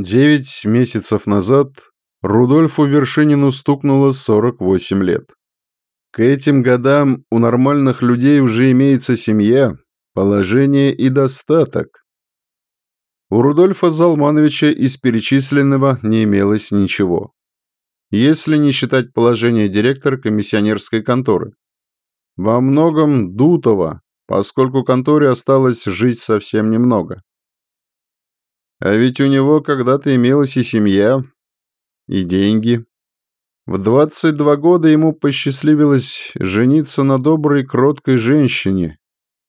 Девять месяцев назад Рудольфу Вершинину стукнуло 48 лет. К этим годам у нормальных людей уже имеется семья, положение и достаток. У Рудольфа Залмановича из перечисленного не имелось ничего. Если не считать положение директора комиссионерской конторы. Во многом дутого, поскольку конторе осталось жить совсем немного. А ведь у него когда-то имелась и семья, и деньги. В 22 года ему посчастливилось жениться на доброй, кроткой женщине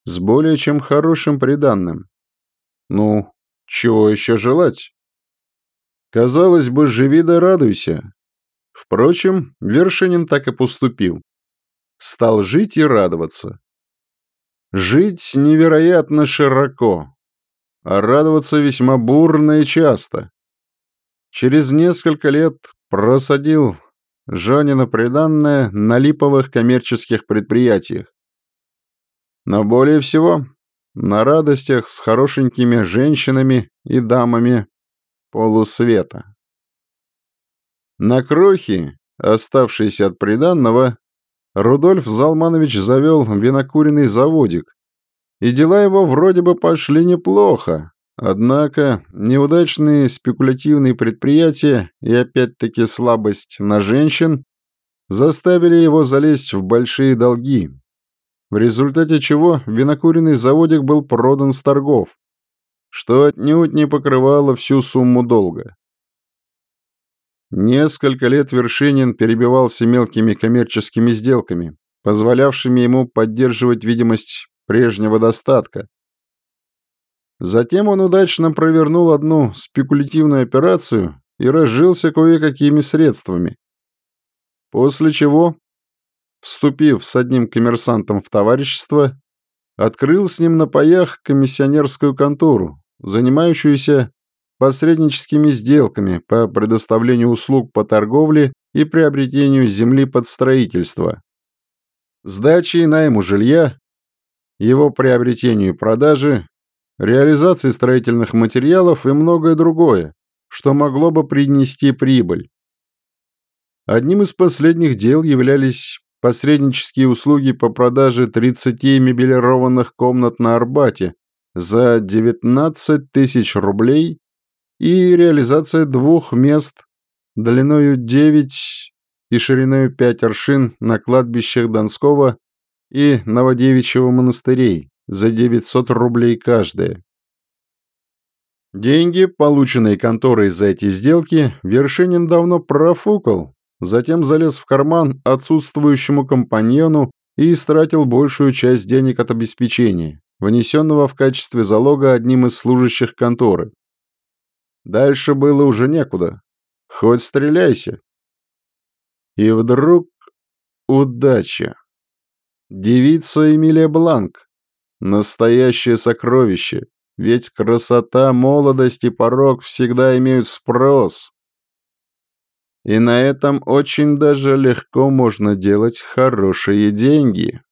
с более чем хорошим приданным. Ну, чего еще желать? Казалось бы, живи да радуйся. Впрочем, Вершинин так и поступил. Стал жить и радоваться. Жить невероятно широко, а радоваться весьма бурно и часто. Через несколько лет просадил Жанина приданное на липовых коммерческих предприятиях. Но более всего на радостях с хорошенькими женщинами и дамами полусвета. На крохи, оставшиеся от приданного, Рудольф Залманович завел винокуренный заводик, и дела его вроде бы пошли неплохо, Однако неудачные спекулятивные предприятия и опять-таки слабость на женщин заставили его залезть в большие долги, в результате чего винокуренный заводик был продан с торгов, что отнюдь не покрывало всю сумму долга. Несколько лет Вершинин перебивался мелкими коммерческими сделками, позволявшими ему поддерживать видимость прежнего достатка, Затем он удачно провернул одну спекулятивную операцию и разжился кое-какими средствами. После чего, вступив с одним коммерсантом в товарищество, открыл с ним на паях комиссионерскую контору, занимающуюся посредническими сделками по предоставлению услуг по торговле и приобретению земли под строительство, сдаче и найму жилья, его приобретению и продаже, реализации строительных материалов и многое другое, что могло бы принести прибыль. Одним из последних дел являлись посреднические услуги по продаже 30 мебелированных комнат на Арбате за 19 тысяч рублей и реализация двух мест длиною 9 и шириной 5 аршин на кладбищах Донского и Новодевичьего монастырей за 900 рублей каждая. Деньги, полученные конторой за эти сделки, Вершинин давно профукал, затем залез в карман отсутствующему компаньону и истратил большую часть денег от обеспечения, внесенного в качестве залога одним из служащих конторы. Дальше было уже некуда. Хоть стреляйся. И вдруг удача. Девица Эмилия Бланк, Настоящее сокровище, ведь красота, молодость и порог всегда имеют спрос. И на этом очень даже легко можно делать хорошие деньги.